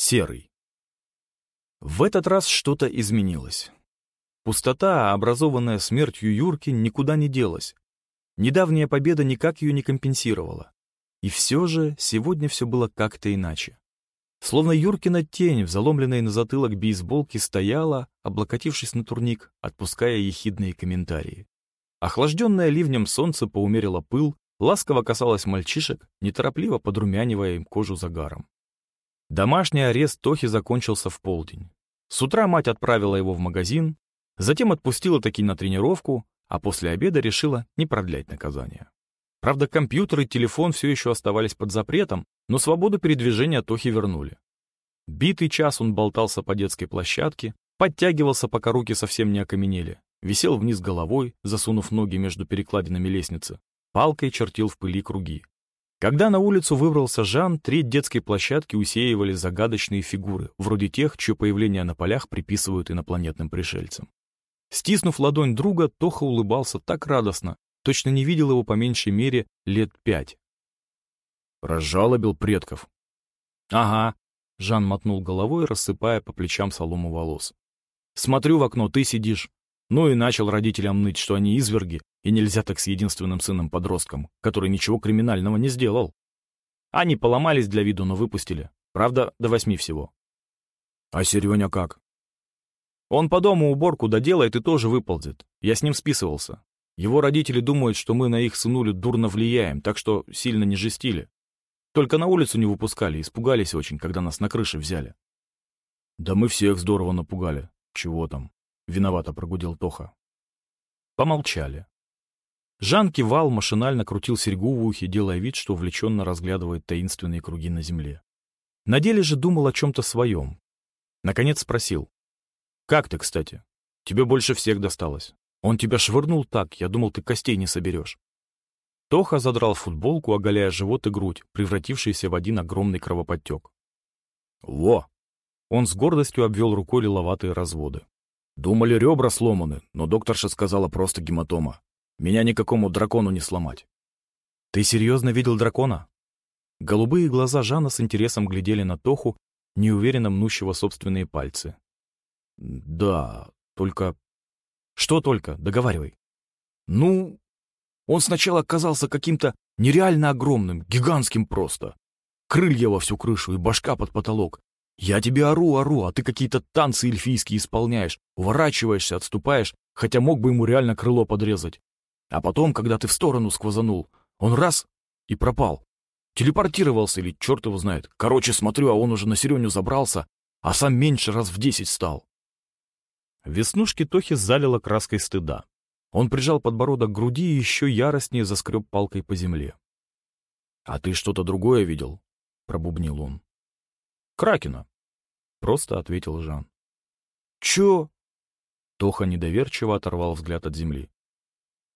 Серый. В этот раз что-то изменилось. Пустота, образованная смертью Юрки, никуда не делась. Недавняя победа никак ее не компенсировала. И все же сегодня все было как-то иначе. Словно Юркина тень в заломленной на затылок бейсболке стояла, облокотившись на турник, отпуская ехидные комментарии. Охлажденное ливнем солнце поумерило пыл, ласково касалось мальчишек, неторопливо подрумянивая им кожу загаром. Домашний арест Тохи закончился в полдень. С утра мать отправила его в магазин, затем отпустила таки на тренировку, а после обеда решила не продлять наказание. Правда, компьютер и телефон все еще оставались под запретом, но свободу передвижения Тохи вернули. Битый час он болтался по детской площадке, подтягивался, пока руки совсем не окаменели, висел вниз головой, засунув ноги между перекладинами лестницы, палкой чертил в пыли круги. Когда на улицу выбрался Жан, треть детской площадки усеивали загадочные фигуры, вроде тех, чье появление на полях приписывают инопланетным пришельцам. Стиснув ладонь друга, Тоха улыбался так радостно, точно не видел его по меньшей мере лет пять. Разжалобил предков. «Ага», — Жан мотнул головой, рассыпая по плечам солому волос. «Смотрю в окно, ты сидишь. Ну и начал родителям ныть, что они изверги, и нельзя так с единственным сыном-подростком, который ничего криминального не сделал. Они поломались для виду, но выпустили. Правда, до восьми всего. А Серёня как? Он по дому уборку доделает и тоже выползет. Я с ним списывался. Его родители думают, что мы на их сынулю дурно влияем, так что сильно не жестили. Только на улицу не выпускали, испугались очень, когда нас на крыше взяли. Да мы всех здорово напугали. Чего там? Виновато прогудел Тоха. Помолчали. Жан кивал, машинально крутил серьгу в ухе, делая вид, что увлеченно разглядывает таинственные круги на земле. На деле же думал о чем-то своем. Наконец спросил. «Как ты, кстати? Тебе больше всех досталось. Он тебя швырнул так, я думал, ты костей не соберешь». Тоха задрал футболку, оголяя живот и грудь, превратившиеся в один огромный кровоподтек. «Во!» Он с гордостью обвел рукой лиловатые разводы. «Думали, ребра сломаны, но докторша сказала просто гематома. Меня никакому дракону не сломать. Ты серьезно видел дракона? Голубые глаза Жана с интересом глядели на Тоху, неуверенно мнущего собственные пальцы. Да, только... Что только? Договаривай. Ну, он сначала казался каким-то нереально огромным, гигантским просто. Крылья во всю крышу и башка под потолок. Я тебе ору, ору, а ты какие-то танцы эльфийские исполняешь, уворачиваешься, отступаешь, хотя мог бы ему реально крыло подрезать. А потом, когда ты в сторону сквозанул, он раз и пропал. Телепортировался или черт его знает. Короче, смотрю, а он уже на Сереню забрался, а сам меньше раз в десять стал. Веснушки Тохи залило краской стыда. Он прижал подбородок к груди и еще яростнее заскреб палкой по земле. — А ты что-то другое видел? — пробубнил он. — Кракена, — просто ответил Жан. — Чё? Тоха недоверчиво оторвал взгляд от земли.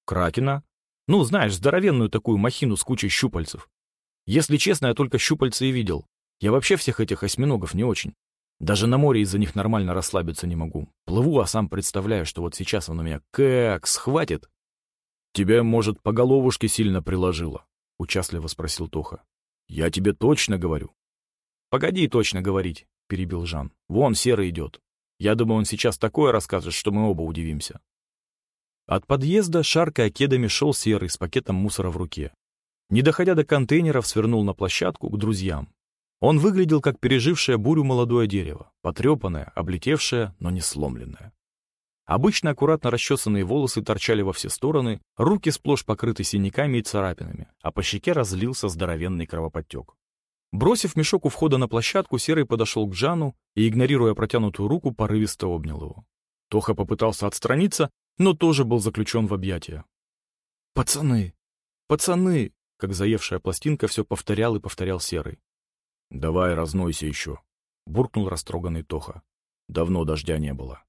Кракена? Ну, знаешь, здоровенную такую махину с кучей щупальцев. Если честно, я только щупальца и видел. Я вообще всех этих осьминогов не очень. Даже на море из-за них нормально расслабиться не могу. Плыву, а сам представляю, что вот сейчас он у меня как схватит. «Тебя, может, по головушке сильно приложило?» — участливо спросил Тоха. «Я тебе точно говорю». «Погоди точно говорить», — перебил Жан. «Вон серый идет. Я думаю, он сейчас такое расскажет, что мы оба удивимся». От подъезда, шаркая кедами, шел серый с пакетом мусора в руке. Не доходя до контейнеров, свернул на площадку к друзьям. Он выглядел как пережившее бурю молодое дерево, потрепанное, облетевшее, но не сломленное. Обычно аккуратно расчесанные волосы торчали во все стороны, руки сплошь покрыты синяками и царапинами, а по щеке разлился здоровенный кровоподтек. Бросив мешок у входа на площадку, Серый подошел к Джану и, игнорируя протянутую руку, порывисто обнял его. Тоха попытался отстраниться, но тоже был заключен в объятия. «Пацаны! Пацаны!» Как заевшая пластинка все повторял и повторял Серый. «Давай разнойся еще!» — буркнул растроганный Тоха. «Давно дождя не было».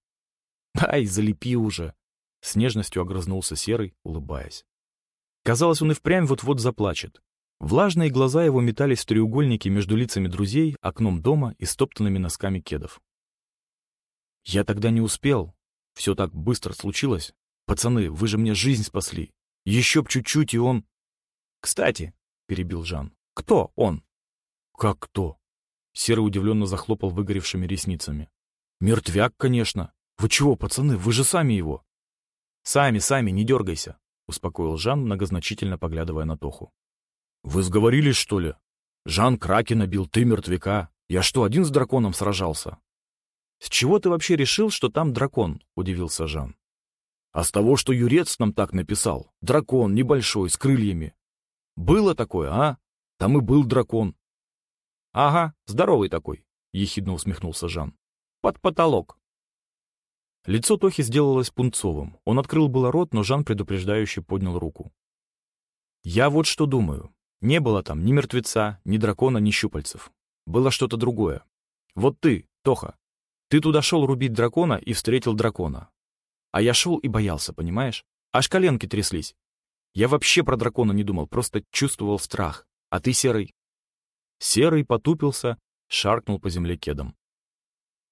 «Ай, залепи уже!» — с нежностью огрызнулся Серый, улыбаясь. Казалось, он и впрямь вот-вот заплачет. Влажные глаза его метались в треугольнике между лицами друзей, окном дома и стоптанными носками кедов. «Я тогда не успел», все так быстро случилось. Пацаны, вы же мне жизнь спасли. Еще б чуть-чуть, и он... Кстати, — перебил Жан, — кто он? Как кто? Серый удивленно захлопал выгоревшими ресницами. «Мертвяк, конечно. Вы чего, пацаны, вы же сами его!» «Сами, сами, не дергайся», — успокоил Жан, многозначительно поглядывая на Тоху. «Вы сговорились, что ли? Жан Кракена бил, ты мертвяка. Я что, один с драконом сражался?» «С чего ты вообще решил, что там дракон?» — удивился Жан. «А с того, что Юрец нам так написал. Дракон, небольшой, с крыльями. Было такое, а? Там и был дракон. «Ага, здоровый такой», — ехидно усмехнулся Жан. «Под потолок». Лицо Тохи сделалось пунцовым. Он открыл было рот, но Жан предупреждающе поднял руку. «Я вот что думаю. Не было там ни мертвеца, ни дракона, ни щупальцев. Было что-то другое. Вот ты, Тоха, ты туда шел рубить дракона и встретил дракона. А я шел и боялся, понимаешь? Аж коленки тряслись. Я вообще про дракона не думал, просто чувствовал страх. А ты, Серый, Серый потупился, шаркнул по земле кедом.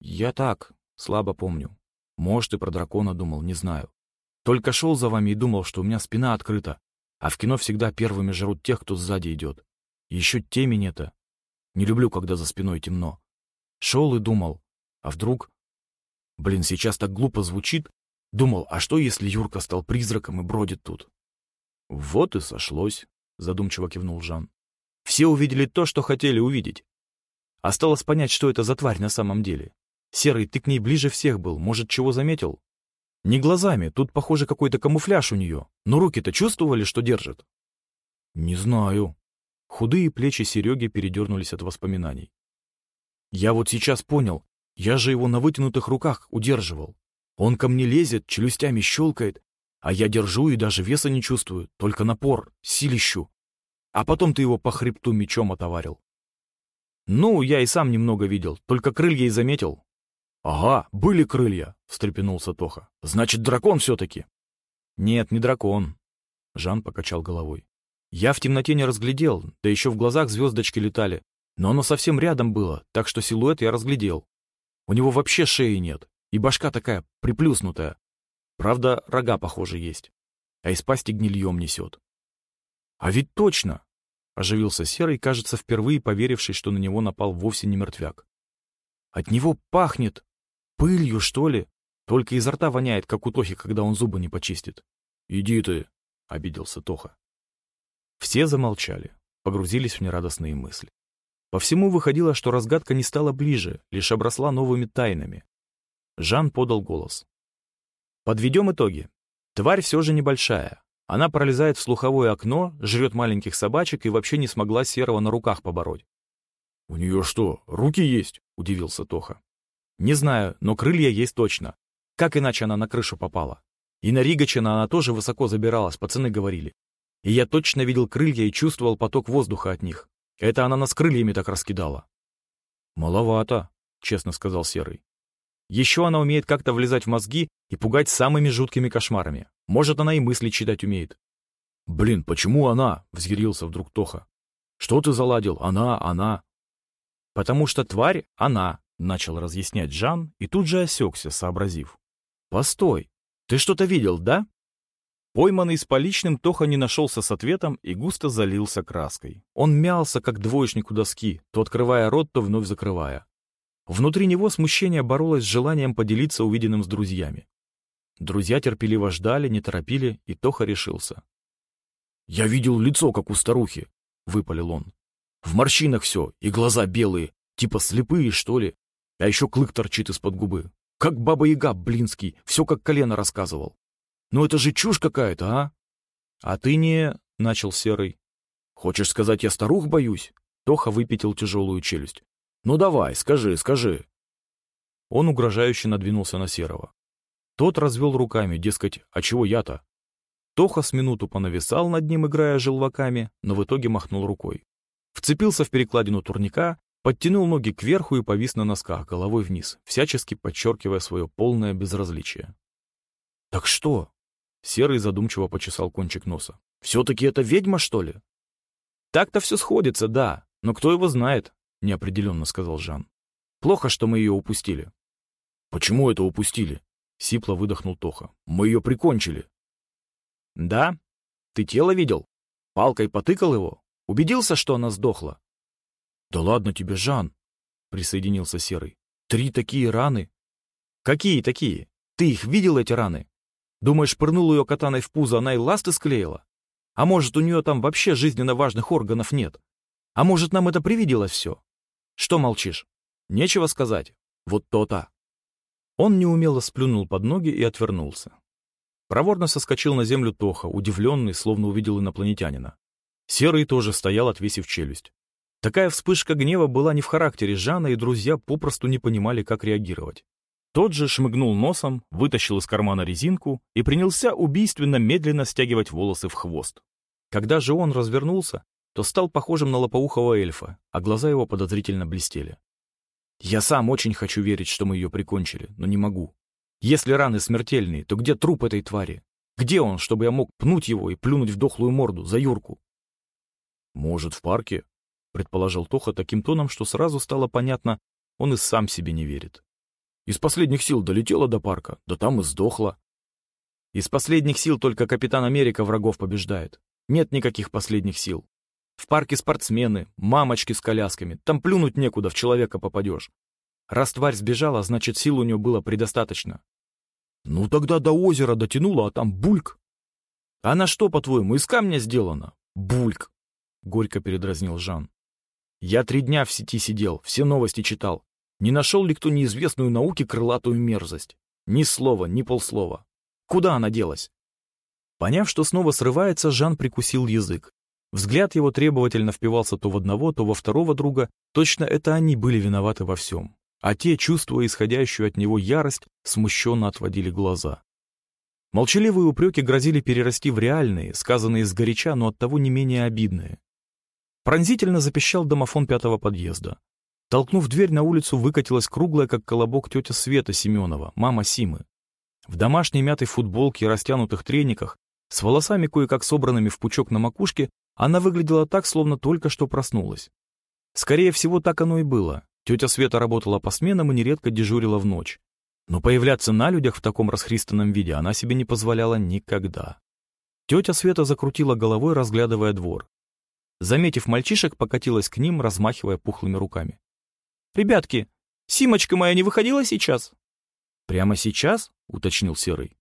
«Я так, слабо помню. Может, и про дракона думал, не знаю. Только шел за вами и думал, что у меня спина открыта, а в кино всегда первыми жрут тех, кто сзади идет. Еще темень это. Не люблю, когда за спиной темно. Шел и думал, а вдруг... Блин, сейчас так глупо звучит. Думал, а что, если Юрка стал призраком и бродит тут? Вот и сошлось, задумчиво кивнул Жан. Все увидели то, что хотели увидеть. Осталось понять, что это за тварь на самом деле. Серый, ты к ней ближе всех был, может, чего заметил? Не глазами, тут, похоже, какой-то камуфляж у нее. Но руки-то чувствовали, что держит? Не знаю. Худые плечи Сереги передернулись от воспоминаний. Я вот сейчас понял, я же его на вытянутых руках удерживал. Он ко мне лезет, челюстями щелкает, а я держу и даже веса не чувствую, только напор, силищу а потом ты его по хребту мечом отоварил. Ну, я и сам немного видел, только крылья и заметил. Ага, были крылья, встрепенулся Тоха. Значит, дракон все-таки. Нет, не дракон. Жан покачал головой. Я в темноте не разглядел, да еще в глазах звездочки летали. Но оно совсем рядом было, так что силуэт я разглядел. У него вообще шеи нет, и башка такая приплюснутая. Правда, рога, похоже, есть. А из пасти гнильем несет. «А ведь точно!» — оживился Серый, кажется, впервые поверивший, что на него напал вовсе не мертвяк. «От него пахнет! Пылью, что ли? Только изо рта воняет, как у Тохи, когда он зубы не почистит». «Иди ты!» — обиделся Тоха. Все замолчали, погрузились в нерадостные мысли. По всему выходило, что разгадка не стала ближе, лишь обросла новыми тайнами. Жан подал голос. «Подведем итоги. Тварь все же небольшая, она пролезает в слуховое окно, жрет маленьких собачек и вообще не смогла Серого на руках побороть. «У нее что, руки есть?» — удивился Тоха. «Не знаю, но крылья есть точно. Как иначе она на крышу попала? И на Ригачина она тоже высоко забиралась, пацаны говорили. И я точно видел крылья и чувствовал поток воздуха от них. Это она нас крыльями так раскидала». «Маловато», — честно сказал Серый. Еще она умеет как-то влезать в мозги и пугать самыми жуткими кошмарами. Может, она и мысли читать умеет. «Блин, почему она?» — взъярился вдруг Тоха. «Что ты заладил? Она, она». «Потому что тварь — она», — начал разъяснять Жан и тут же осекся, сообразив. «Постой, ты что-то видел, да?» Пойманный с поличным, Тоха не нашелся с ответом и густо залился краской. Он мялся, как двоечник у доски, то открывая рот, то вновь закрывая. Внутри него смущение боролось с желанием поделиться увиденным с друзьями. Друзья терпеливо ждали, не торопили, и Тоха решился. «Я видел лицо, как у старухи», — выпалил он. «В морщинах все, и глаза белые, типа слепые, что ли. А еще клык торчит из-под губы. Как баба-яга, блинский, все как колено рассказывал. Ну это же чушь какая-то, а?» «А ты не...» — начал Серый. «Хочешь сказать, я старух боюсь?» Тоха выпятил тяжелую челюсть. «Ну давай, скажи, скажи». Он угрожающе надвинулся на Серого. Тот развел руками, дескать, а чего я-то? Тоха с минуту понависал над ним, играя желваками, но в итоге махнул рукой. Вцепился в перекладину турника, подтянул ноги кверху и повис на носках, головой вниз, всячески подчеркивая свое полное безразличие. «Так что?» — Серый задумчиво почесал кончик носа. «Все-таки это ведьма, что ли?» «Так-то все сходится, да, но кто его знает?» — неопределенно сказал Жан. «Плохо, что мы ее упустили». «Почему это упустили?» — сипло выдохнул Тоха. «Мы ее прикончили». «Да? Ты тело видел? Палкой потыкал его? Убедился, что она сдохла?» «Да ладно тебе, Жан!» присоединился Серый. «Три такие раны?» «Какие такие? Ты их видел, эти раны? Думаешь, пырнул ее катаной в пузо, она и ласты склеила? А может, у нее там вообще жизненно важных органов нет? А может, нам это привиделось все? Что молчишь? Нечего сказать. Вот то-то. Он неумело сплюнул под ноги и отвернулся. Проворно соскочил на землю Тоха, удивленный, словно увидел инопланетянина. Серый тоже стоял, отвесив челюсть. Такая вспышка гнева была не в характере Жана, и друзья попросту не понимали, как реагировать. Тот же шмыгнул носом, вытащил из кармана резинку и принялся убийственно медленно стягивать волосы в хвост. Когда же он развернулся, то стал похожим на лопоухого эльфа, а глаза его подозрительно блестели. «Я сам очень хочу верить, что мы ее прикончили, но не могу. Если раны смертельные, то где труп этой твари? Где он, чтобы я мог пнуть его и плюнуть в дохлую морду за Юрку?» «Может, в парке?» — предположил Тоха таким тоном, что сразу стало понятно, он и сам себе не верит. Из последних сил долетела до парка, да там и сдохла. Из последних сил только Капитан Америка врагов побеждает. Нет никаких последних сил. В парке спортсмены, мамочки с колясками. Там плюнуть некуда, в человека попадешь. Раз тварь сбежала, значит, сил у нее было предостаточно. Ну тогда до озера дотянула, а там бульк. А на что, по-твоему, из камня сделано? Бульк. Горько передразнил Жан. Я три дня в сети сидел, все новости читал. Не нашел ли кто неизвестную науке крылатую мерзость? Ни слова, ни полслова. Куда она делась? Поняв, что снова срывается, Жан прикусил язык. Взгляд его требовательно впивался то в одного, то во второго друга. Точно это они были виноваты во всем. А те, чувствуя исходящую от него ярость, смущенно отводили глаза. Молчаливые упреки грозили перерасти в реальные, сказанные сгоряча, но оттого не менее обидные. Пронзительно запищал домофон пятого подъезда. Толкнув дверь, на улицу выкатилась круглая, как колобок, тетя Света Семенова, мама Симы. В домашней мятой футболке и растянутых трениках, с волосами кое-как собранными в пучок на макушке, она выглядела так, словно только что проснулась. Скорее всего, так оно и было. Тетя Света работала по сменам и нередко дежурила в ночь. Но появляться на людях в таком расхристанном виде она себе не позволяла никогда. Тетя Света закрутила головой, разглядывая двор. Заметив мальчишек, покатилась к ним, размахивая пухлыми руками. «Ребятки, Симочка моя не выходила сейчас?» «Прямо сейчас?» — уточнил Серый.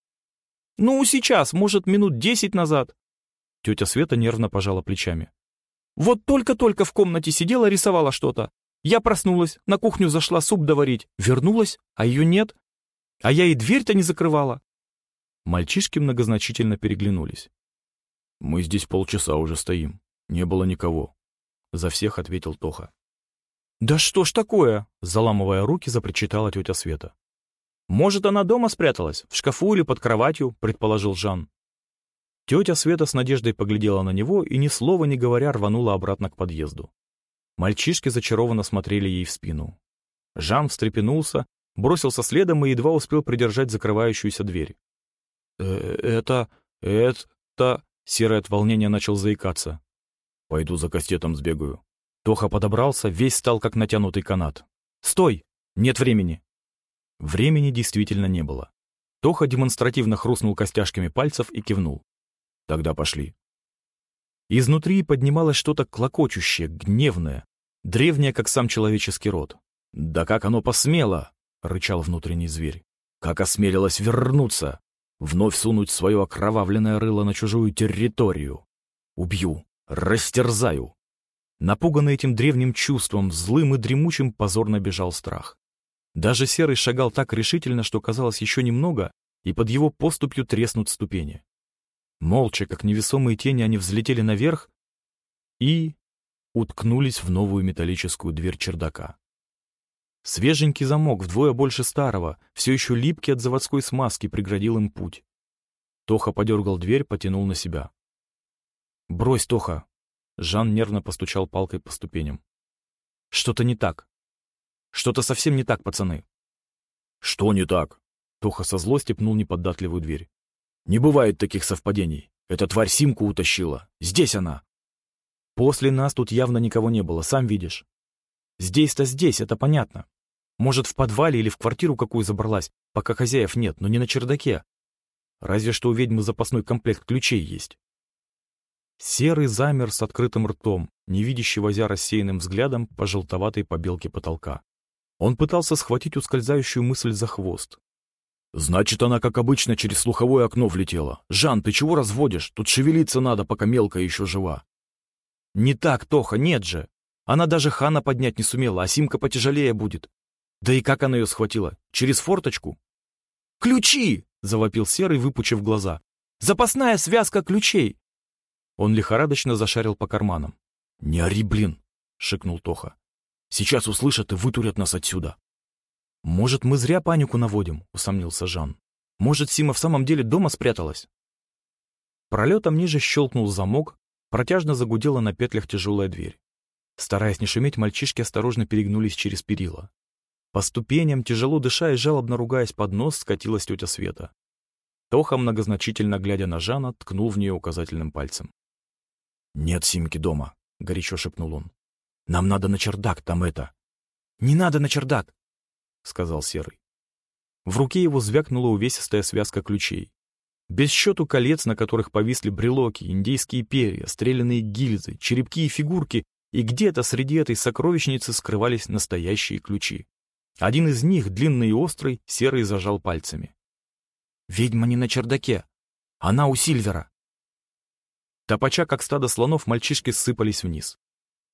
«Ну, сейчас, может, минут десять назад». Тетя Света нервно пожала плечами. «Вот только-только в комнате сидела, рисовала что-то. Я проснулась, на кухню зашла суп доварить. Вернулась, а ее нет. А я и дверь-то не закрывала». Мальчишки многозначительно переглянулись. «Мы здесь полчаса уже стоим. Не было никого», — за всех ответил Тоха. «Да что ж такое?» — заламывая руки, запричитала тетя Света. «Может, она дома спряталась, в шкафу или под кроватью», — предположил Жан. Тетя Света с надеждой поглядела на него и, ни слова не говоря, рванула обратно к подъезду. Мальчишки зачарованно смотрели ей в спину. Жан встрепенулся, бросился следом и едва успел придержать закрывающуюся дверь. «Э «Это... это...» — серое от волнения начал заикаться. «Пойду за кастетом сбегаю», Тоха подобрался, весь стал как натянутый канат. «Стой! Нет времени!» Времени действительно не было. Тоха демонстративно хрустнул костяшками пальцев и кивнул. «Тогда пошли». Изнутри поднималось что-то клокочущее, гневное, древнее, как сам человеческий род. «Да как оно посмело!» — рычал внутренний зверь. «Как осмелилось вернуться! Вновь сунуть свое окровавленное рыло на чужую территорию! Убью! Растерзаю! Напуганный этим древним чувством, злым и дремучим, позорно бежал страх. Даже Серый шагал так решительно, что казалось еще немного, и под его поступью треснут ступени. Молча, как невесомые тени, они взлетели наверх и уткнулись в новую металлическую дверь чердака. Свеженький замок, вдвое больше старого, все еще липкий от заводской смазки, преградил им путь. Тоха подергал дверь, потянул на себя. «Брось, Тоха, Жан нервно постучал палкой по ступеням. «Что-то не так. Что-то совсем не так, пацаны». «Что не так?» Тоха со злости пнул неподатливую дверь. «Не бывает таких совпадений. Эта тварь Симку утащила. Здесь она!» «После нас тут явно никого не было, сам видишь. Здесь-то здесь, это понятно. Может, в подвале или в квартиру какую забралась, пока хозяев нет, но не на чердаке. Разве что у ведьмы запасной комплект ключей есть. Серый замер с открытым ртом, невидящий возя рассеянным взглядом по желтоватой побелке потолка. Он пытался схватить ускользающую мысль за хвост. «Значит, она, как обычно, через слуховое окно влетела. Жан, ты чего разводишь? Тут шевелиться надо, пока мелкая еще жива». «Не так, Тоха, нет же. Она даже хана поднять не сумела, а Симка потяжелее будет. Да и как она ее схватила? Через форточку?» «Ключи!» — завопил Серый, выпучив глаза. «Запасная связка ключей!» Он лихорадочно зашарил по карманам. «Не ори, блин!» — шикнул Тоха. «Сейчас услышат и вытурят нас отсюда!» «Может, мы зря панику наводим?» — усомнился Жан. «Может, Сима в самом деле дома спряталась?» Пролетом ниже щелкнул замок, протяжно загудела на петлях тяжелая дверь. Стараясь не шуметь, мальчишки осторожно перегнулись через перила. По ступеням, тяжело дыша и жалобно ругаясь под нос, скатилась тетя Света. Тоха, многозначительно глядя на Жана, ткнул в нее указательным пальцем. «Нет Симки дома», — горячо шепнул он. «Нам надо на чердак, там это». «Не надо на чердак», — сказал Серый. В руке его звякнула увесистая связка ключей. Без счету колец, на которых повисли брелоки, индейские перья, стрелянные гильзы, черепки и фигурки, и где-то среди этой сокровищницы скрывались настоящие ключи. Один из них, длинный и острый, Серый зажал пальцами. «Ведьма не на чердаке. Она у Сильвера». Топача, как стадо слонов, мальчишки сыпались вниз.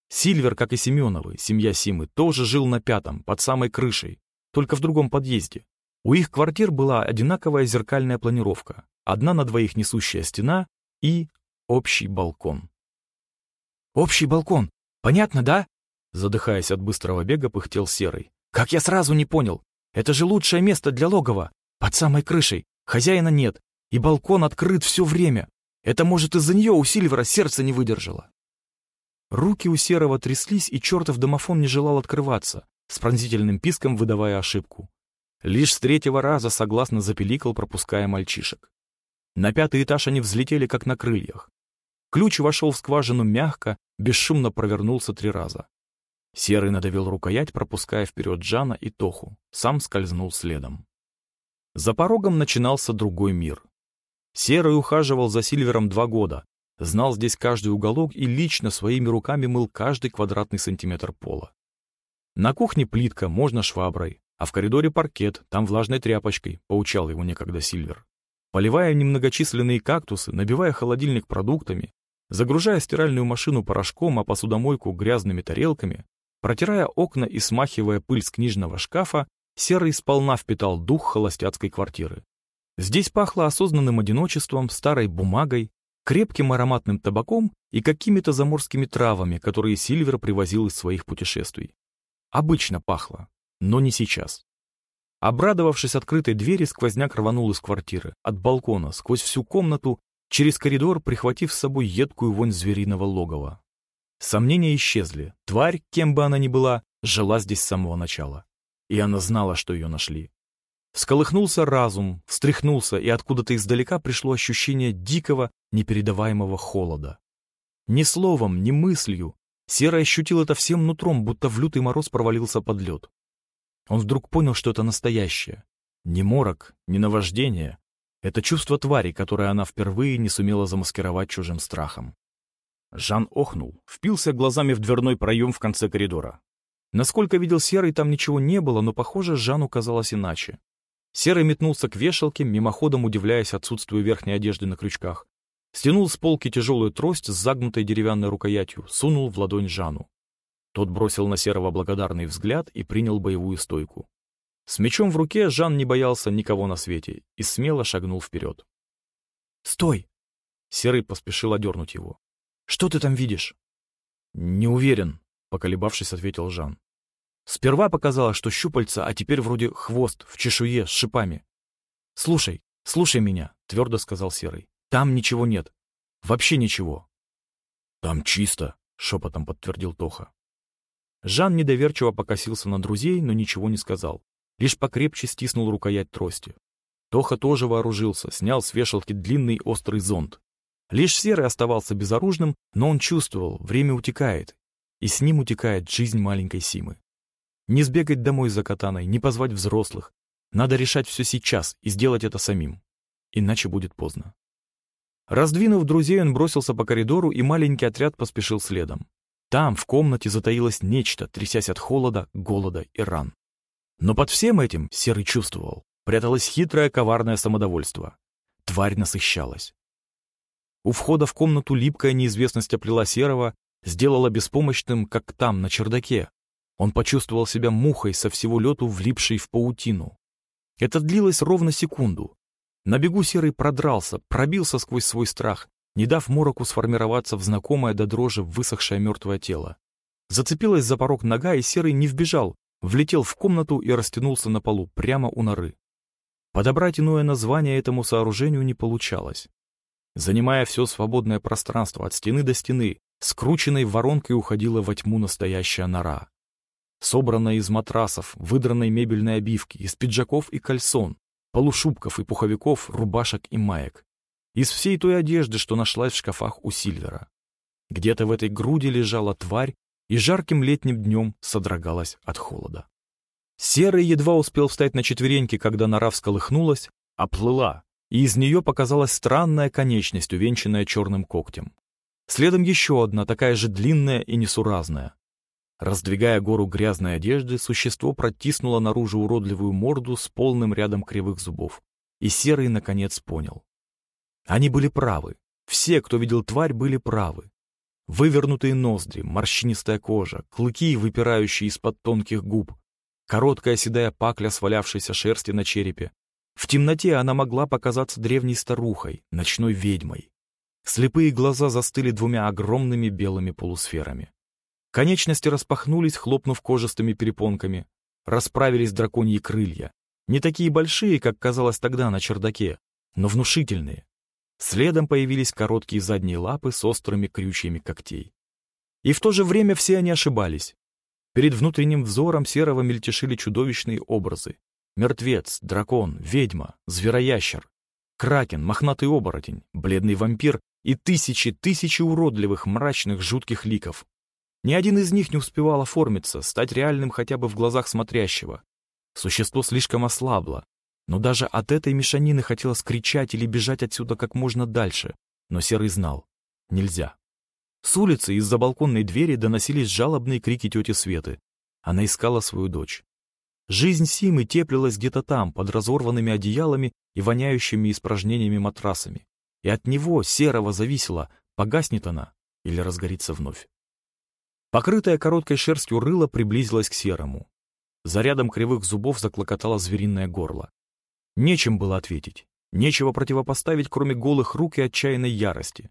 Сильвер, как и Семеновы, семья Симы, тоже жил на пятом, под самой крышей, только в другом подъезде. У их квартир была одинаковая зеркальная планировка, одна на двоих несущая стена и общий балкон. «Общий балкон! Понятно, да?» Задыхаясь от быстрого бега, пыхтел Серый. «Как я сразу не понял! Это же лучшее место для логова! Под самой крышей! Хозяина нет, и балкон открыт все время! Это, может, из-за нее у Сильвера сердце не выдержало!» Руки у Серого тряслись, и чертов домофон не желал открываться, с пронзительным писком выдавая ошибку. Лишь с третьего раза согласно запеликал, пропуская мальчишек. На пятый этаж они взлетели, как на крыльях. Ключ вошел в скважину мягко, бесшумно провернулся три раза. Серый надавил рукоять, пропуская вперед Джана и Тоху, сам скользнул следом. За порогом начинался другой мир. Серый ухаживал за Сильвером два года, знал здесь каждый уголок и лично своими руками мыл каждый квадратный сантиметр пола. На кухне плитка, можно шваброй, а в коридоре паркет, там влажной тряпочкой, поучал его некогда Сильвер. Поливая немногочисленные кактусы, набивая холодильник продуктами, загружая стиральную машину порошком, а посудомойку грязными тарелками, протирая окна и смахивая пыль с книжного шкафа, Серый сполна впитал дух холостяцкой квартиры. Здесь пахло осознанным одиночеством, старой бумагой, крепким ароматным табаком и какими-то заморскими травами, которые Сильвер привозил из своих путешествий. Обычно пахло, но не сейчас. Обрадовавшись открытой двери, сквозняк рванул из квартиры, от балкона, сквозь всю комнату, через коридор, прихватив с собой едкую вонь звериного логова. Сомнения исчезли. Тварь, кем бы она ни была, жила здесь с самого начала. И она знала, что ее нашли. Всколыхнулся разум, встряхнулся, и откуда-то издалека пришло ощущение дикого, непередаваемого холода. Ни словом, ни мыслью, Серый ощутил это всем нутром, будто в лютый мороз провалился под лед. Он вдруг понял, что это настоящее. Не морок, не наваждение. Это чувство твари, которое она впервые не сумела замаскировать чужим страхом. Жан охнул, впился глазами в дверной проем в конце коридора. Насколько видел Серый, там ничего не было, но, похоже, Жану казалось иначе. Серый метнулся к вешалке, мимоходом удивляясь отсутствию верхней одежды на крючках. Стянул с полки тяжелую трость с загнутой деревянной рукоятью, сунул в ладонь Жану. Тот бросил на Серого благодарный взгляд и принял боевую стойку. С мечом в руке Жан не боялся никого на свете и смело шагнул вперед. «Стой!» Серый поспешил одернуть его. «Что ты там видишь?» «Не уверен», — поколебавшись, ответил Жан. «Сперва показалось, что щупальца, а теперь вроде хвост в чешуе с шипами». «Слушай, слушай меня», — твердо сказал Серый. Там ничего нет. Вообще ничего. Там чисто, шепотом подтвердил Тоха. Жан недоверчиво покосился на друзей, но ничего не сказал. Лишь покрепче стиснул рукоять трости. Тоха тоже вооружился, снял с вешалки длинный острый зонт. Лишь Серый оставался безоружным, но он чувствовал, время утекает, и с ним утекает жизнь маленькой Симы. Не сбегать домой за катаной, не позвать взрослых. Надо решать все сейчас и сделать это самим. Иначе будет поздно. Раздвинув друзей, он бросился по коридору, и маленький отряд поспешил следом. Там, в комнате, затаилось нечто, трясясь от холода, голода и ран. Но под всем этим Серый чувствовал, пряталось хитрое коварное самодовольство. Тварь насыщалась. У входа в комнату липкая неизвестность оплела Серого, сделала беспомощным, как там, на чердаке. Он почувствовал себя мухой со всего лету, влипшей в паутину. Это длилось ровно секунду. На бегу Серый продрался, пробился сквозь свой страх, не дав мороку сформироваться в знакомое до дрожи высохшее мертвое тело. Зацепилась за порог нога, и Серый не вбежал, влетел в комнату и растянулся на полу, прямо у норы. Подобрать иное название этому сооружению не получалось. Занимая все свободное пространство от стены до стены, скрученной воронкой уходила во тьму настоящая нора. Собранная из матрасов, выдранной мебельной обивки, из пиджаков и кальсон, полушубков и пуховиков, рубашек и маек. Из всей той одежды, что нашлась в шкафах у Сильвера. Где-то в этой груди лежала тварь и жарким летним днем содрогалась от холода. Серый едва успел встать на четвереньки, когда нора всколыхнулась, оплыла, и из нее показалась странная конечность, увенчанная черным когтем. Следом еще одна, такая же длинная и несуразная. Раздвигая гору грязной одежды, существо протиснуло наружу уродливую морду с полным рядом кривых зубов. И Серый, наконец, понял. Они были правы. Все, кто видел тварь, были правы. Вывернутые ноздри, морщинистая кожа, клыки, выпирающие из-под тонких губ, Короткая седая пакля свалявшейся шерсти на черепе. В темноте она могла показаться древней старухой, ночной ведьмой. Слепые глаза застыли двумя огромными белыми полусферами. Конечности распахнулись, хлопнув кожистыми перепонками. Расправились драконьи крылья. Не такие большие, как казалось тогда на чердаке, но внушительные. Следом появились короткие задние лапы с острыми крючьями когтей. И в то же время все они ошибались. Перед внутренним взором Серого мельтешили чудовищные образы. Мертвец, дракон, ведьма, звероящер, кракен, мохнатый оборотень, бледный вампир и тысячи, тысячи уродливых, мрачных, жутких ликов. Ни один из них не успевал оформиться, стать реальным хотя бы в глазах смотрящего. Существо слишком ослабло, но даже от этой мешанины хотелось кричать или бежать отсюда как можно дальше. Но Серый знал — нельзя. С улицы из-за балконной двери доносились жалобные крики тети Светы. Она искала свою дочь. Жизнь Симы теплилась где-то там, под разорванными одеялами и воняющими испражнениями матрасами. И от него, серого, зависело, погаснет она или разгорится вновь. Покрытая короткой шерстью рыло приблизилась к серому. За рядом кривых зубов заклокотало звериное горло. Нечем было ответить, нечего противопоставить, кроме голых рук и отчаянной ярости.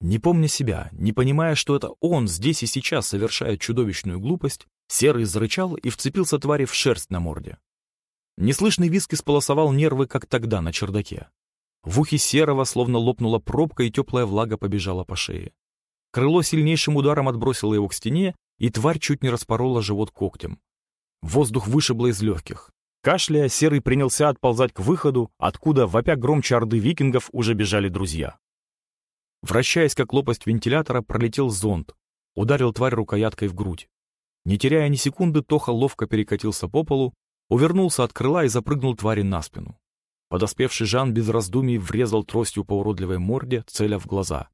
Не помня себя, не понимая, что это он здесь и сейчас совершает чудовищную глупость, Серый зарычал и вцепился твари в шерсть на морде. Неслышный виск исполосовал нервы, как тогда на чердаке. В ухе Серого словно лопнула пробка, и теплая влага побежала по шее. Крыло сильнейшим ударом отбросило его к стене, и тварь чуть не распорола живот когтем. Воздух вышибло из легких. Кашляя, Серый принялся отползать к выходу, откуда, вопя громче орды викингов, уже бежали друзья. Вращаясь как лопасть вентилятора, пролетел зонд, ударил тварь рукояткой в грудь. Не теряя ни секунды, Тоха ловко перекатился по полу, увернулся от крыла и запрыгнул твари на спину. Подоспевший Жан без раздумий врезал тростью по уродливой морде, целя в глаза.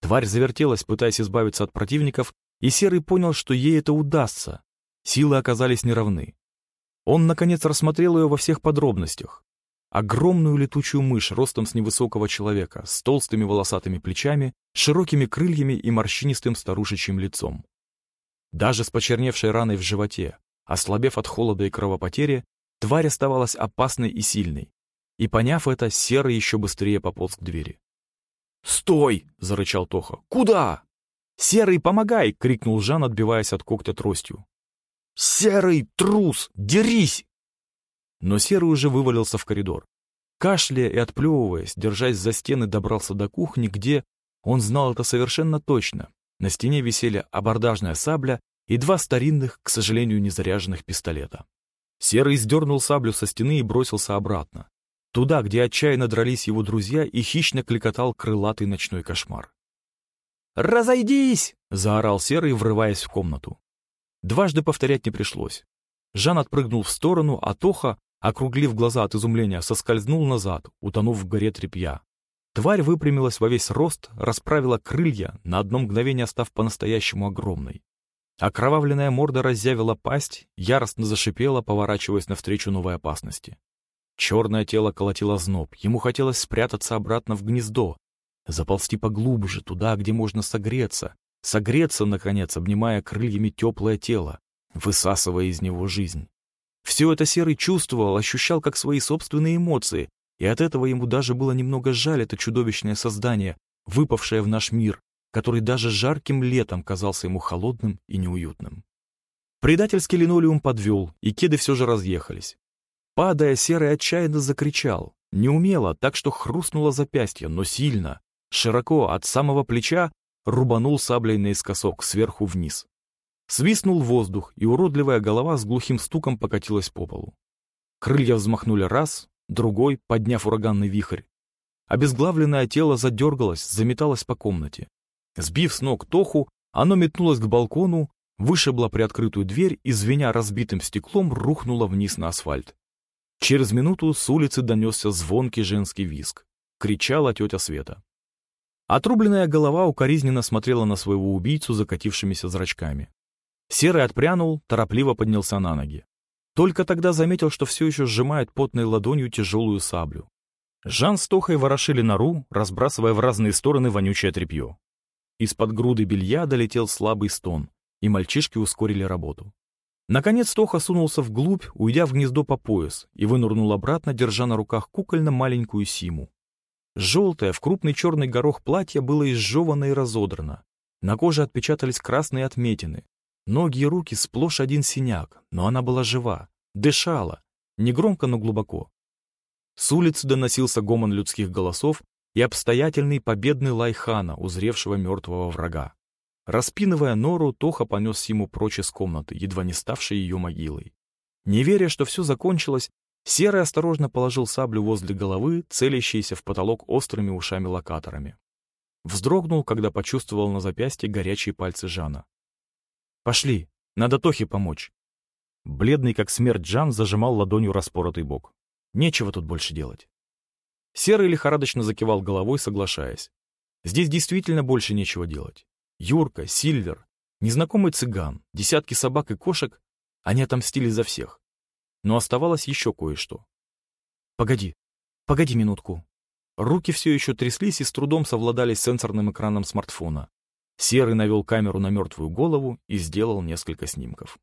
Тварь завертелась, пытаясь избавиться от противников, и Серый понял, что ей это удастся. Силы оказались неравны. Он, наконец, рассмотрел ее во всех подробностях. Огромную летучую мышь ростом с невысокого человека, с толстыми волосатыми плечами, широкими крыльями и морщинистым старушечьим лицом. Даже с почерневшей раной в животе, ослабев от холода и кровопотери, тварь оставалась опасной и сильной. И, поняв это, Серый еще быстрее пополз к двери. «Стой!» — зарычал Тоха. «Куда?» «Серый, помогай!» — крикнул Жан, отбиваясь от когтя тростью. «Серый, трус! Дерись!» Но Серый уже вывалился в коридор. Кашляя и отплевываясь, держась за стены, добрался до кухни, где, он знал это совершенно точно, на стене висели абордажная сабля и два старинных, к сожалению, незаряженных пистолета. Серый сдернул саблю со стены и бросился обратно. Туда, где отчаянно дрались его друзья, и хищно кликотал крылатый ночной кошмар. «Разойдись!» — заорал Серый, врываясь в комнату. Дважды повторять не пришлось. Жан отпрыгнул в сторону, а Тоха, округлив глаза от изумления, соскользнул назад, утонув в горе тряпья. Тварь выпрямилась во весь рост, расправила крылья, на одно мгновение став по-настоящему огромной. Окровавленная морда разъявила пасть, яростно зашипела, поворачиваясь навстречу новой опасности. Черное тело колотило зноб, ему хотелось спрятаться обратно в гнездо, заползти поглубже, туда, где можно согреться, согреться, наконец, обнимая крыльями теплое тело, высасывая из него жизнь. Все это Серый чувствовал, ощущал как свои собственные эмоции, и от этого ему даже было немного жаль это чудовищное создание, выпавшее в наш мир, который даже жарким летом казался ему холодным и неуютным. Предательский линолеум подвел, и кеды все же разъехались. Падая, Серый отчаянно закричал. Неумело, так что хрустнуло запястье, но сильно. Широко, от самого плеча, рубанул саблей наискосок, сверху вниз. Свистнул воздух, и уродливая голова с глухим стуком покатилась по полу. Крылья взмахнули раз, другой, подняв ураганный вихрь. Обезглавленное тело задергалось, заметалось по комнате. Сбив с ног Тоху, оно метнулось к балкону, вышибло приоткрытую дверь и, звеня разбитым стеклом, рухнуло вниз на асфальт. Через минуту с улицы донесся звонкий женский виск. Кричала тетя Света. Отрубленная голова укоризненно смотрела на своего убийцу закатившимися зрачками. Серый отпрянул, торопливо поднялся на ноги. Только тогда заметил, что все еще сжимает потной ладонью тяжелую саблю. Жан с Тохой ворошили нору, разбрасывая в разные стороны вонючее тряпье. Из-под груды белья долетел слабый стон, и мальчишки ускорили работу. Наконец Тоха сунулся вглубь, уйдя в гнездо по пояс, и вынурнул обратно, держа на руках кукольно маленькую Симу. Желтое, в крупный черный горох платье было изжевано и разодрано. На коже отпечатались красные отметины. Ноги и руки сплошь один синяк, но она была жива, дышала, негромко, но глубоко. С улицы доносился гомон людских голосов, и обстоятельный победный лай хана, узревшего мертвого врага. Распинывая нору, Тоха понес ему прочь из комнаты, едва не ставшей ее могилой. Не веря, что все закончилось, Серый осторожно положил саблю возле головы, целящейся в потолок острыми ушами-локаторами. Вздрогнул, когда почувствовал на запястье горячие пальцы Жана. «Пошли, надо Тохе помочь». Бледный, как смерть Жан, зажимал ладонью распоротый бок. Нечего тут больше делать. Серый лихорадочно закивал головой, соглашаясь. Здесь действительно больше нечего делать. Юрка, Сильвер, незнакомый цыган, десятки собак и кошек — они отомстили за всех. Но оставалось еще кое-что. «Погоди, погоди минутку». Руки все еще тряслись и с трудом совладали с сенсорным экраном смартфона. Серый навел камеру на мертвую голову и сделал несколько снимков.